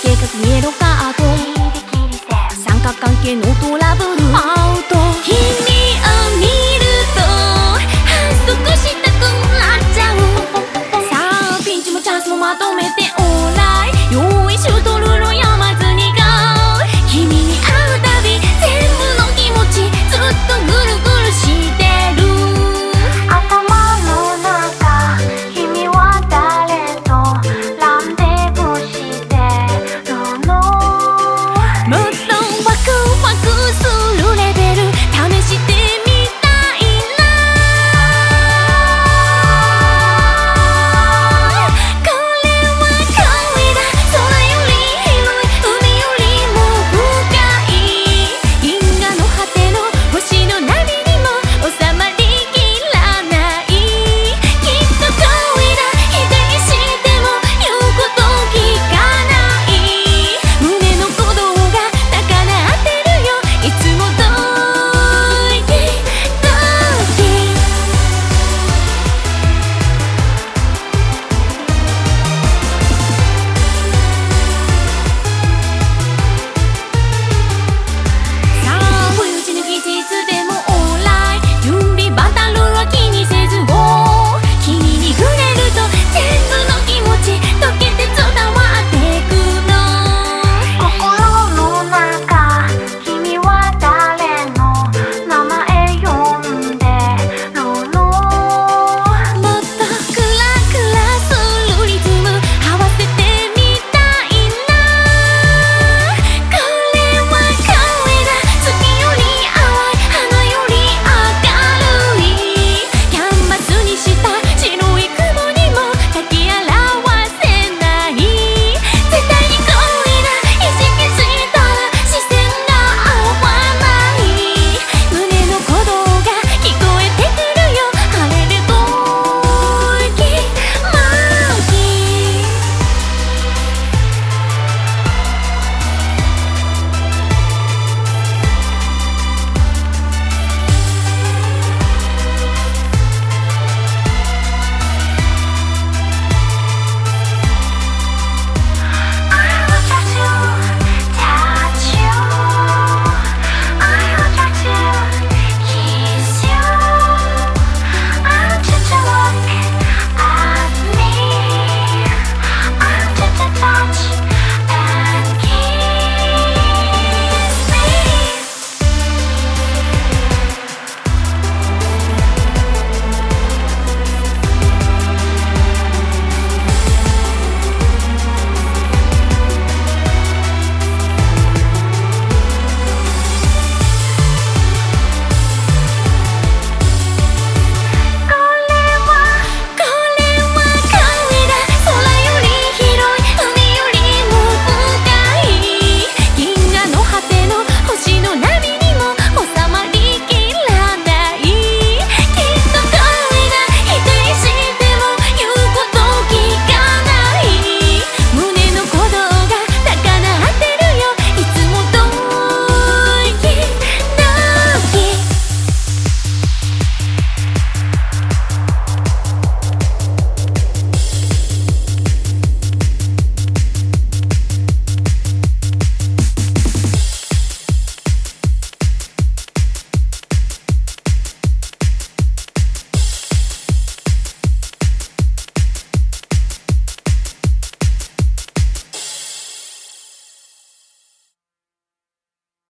計画イエロカード。三角関係のトラブル。